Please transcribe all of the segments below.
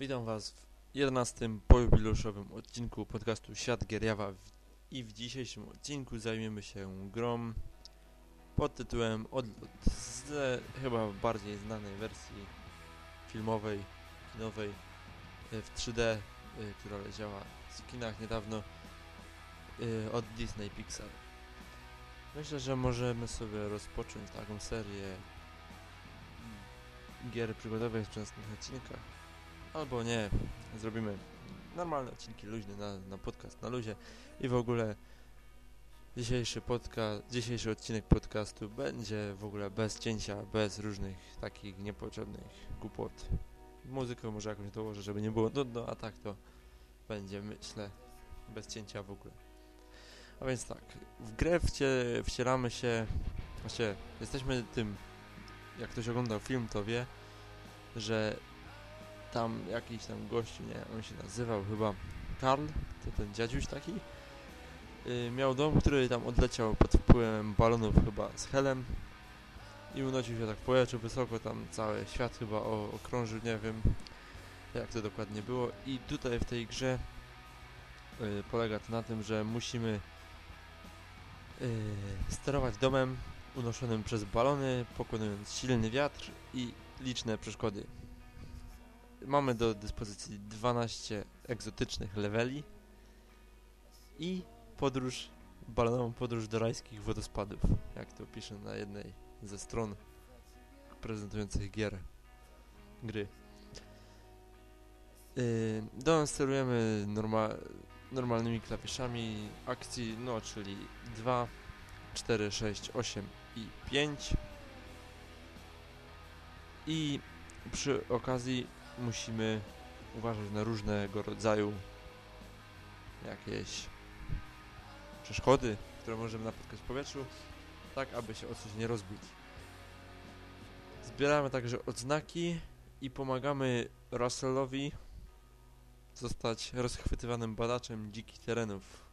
Witam Was w 11. pojubileuszowym odcinku podcastu Świat Gierjawa i w dzisiejszym odcinku zajmiemy się grą pod tytułem Odlot z chyba bardziej znanej wersji filmowej, kinowej e, w 3D, e, która leciała w kinach niedawno e, od Disney Pixar. Myślę, że możemy sobie rozpocząć taką serię gier przygodowych w częstych odcinkach albo nie, zrobimy normalne odcinki luźne na, na podcast na luzie i w ogóle dzisiejszy podcast, dzisiejszy odcinek podcastu będzie w ogóle bez cięcia, bez różnych takich niepotrzebnych głupot. Muzykę może jakoś dołożę, żeby nie było nudno, a tak to będzie, myślę, bez cięcia w ogóle. A więc tak, w grę wcie, wcielamy się, właśnie jesteśmy tym, jak ktoś oglądał film, to wie, że tam jakiś tam gościu, nie, on się nazywał chyba Karl, to ten dziadziuś taki, yy, miał dom, który tam odleciał pod wpływem balonów chyba z helem i unosił się tak powietrzu wysoko, tam cały świat chyba o, okrążył, nie wiem jak to dokładnie było. I tutaj w tej grze yy, polega to na tym, że musimy yy, sterować domem unoszonym przez balony, pokonując silny wiatr i liczne przeszkody mamy do dyspozycji 12 egzotycznych leveli i podróż, balonową podróż do rajskich wodospadów, jak to piszę na jednej ze stron prezentujących gier, gry. Yy, domem sterujemy norma normalnymi klawiszami akcji, no czyli 2, 4, 6, 8 i 5 i przy okazji musimy uważać na różnego rodzaju jakieś przeszkody, które możemy napotkać w powietrzu, tak aby się o coś nie rozbić. Zbieramy także odznaki i pomagamy Russellowi zostać rozchwytywanym badaczem dzikich terenów.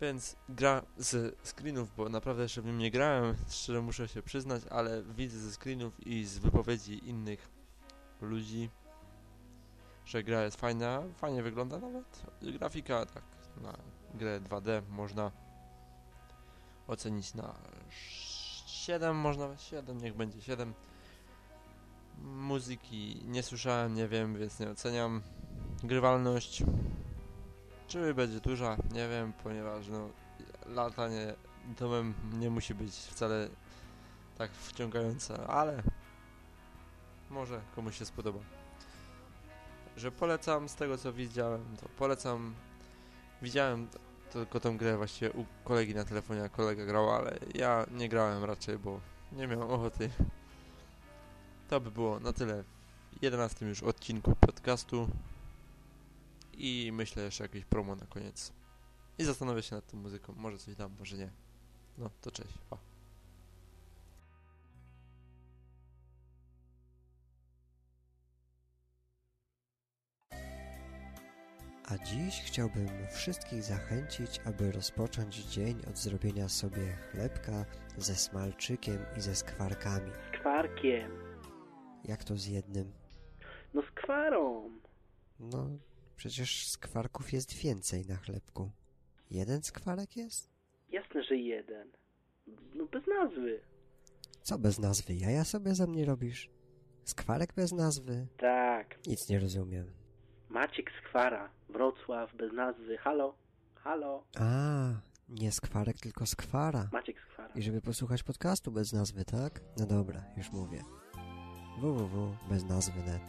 Więc gra z screenów, bo naprawdę jeszcze w nim nie grałem, szczerze muszę się przyznać, ale widzę ze screenów i z wypowiedzi innych ludzi, że gra jest fajna, fajnie wygląda nawet. Grafika tak na grę 2D można ocenić na 7, można 7, niech będzie 7. Muzyki nie słyszałem, nie wiem, więc nie oceniam. Grywalność czy będzie duża? Nie wiem, ponieważ no, latanie domem nie musi być wcale tak wciągające, ale może komuś się spodoba. Że polecam z tego co widziałem, to polecam. Widziałem tylko tą grę właściwie u kolegi na telefonie, jak kolega grał, ale ja nie grałem raczej, bo nie miałem ochoty. To by było na tyle w 11 już odcinku podcastu i myślę jeszcze jakieś promo na koniec. I zastanowię się nad tą muzyką. Może coś dam, może nie. No, to cześć. Pa. A dziś chciałbym wszystkich zachęcić, aby rozpocząć dzień od zrobienia sobie chlebka ze smalczykiem i ze skwarkami. Skwarkiem. Jak to z jednym? No skwarą. No, przecież skwarków jest więcej na chlebku. Jeden skwarek jest? Jasne, że jeden. No bez nazwy. Co bez nazwy? Jaja sobie ze mnie robisz? Skwarek bez nazwy? Tak. Nic nie rozumiem. Maciek Skwara. Wrocław bez nazwy. Halo? Halo? A, nie skwarek, tylko skwara. Maciek Skwara. I żeby posłuchać podcastu bez nazwy, tak? No dobra, już mówię. www bez nazwy net.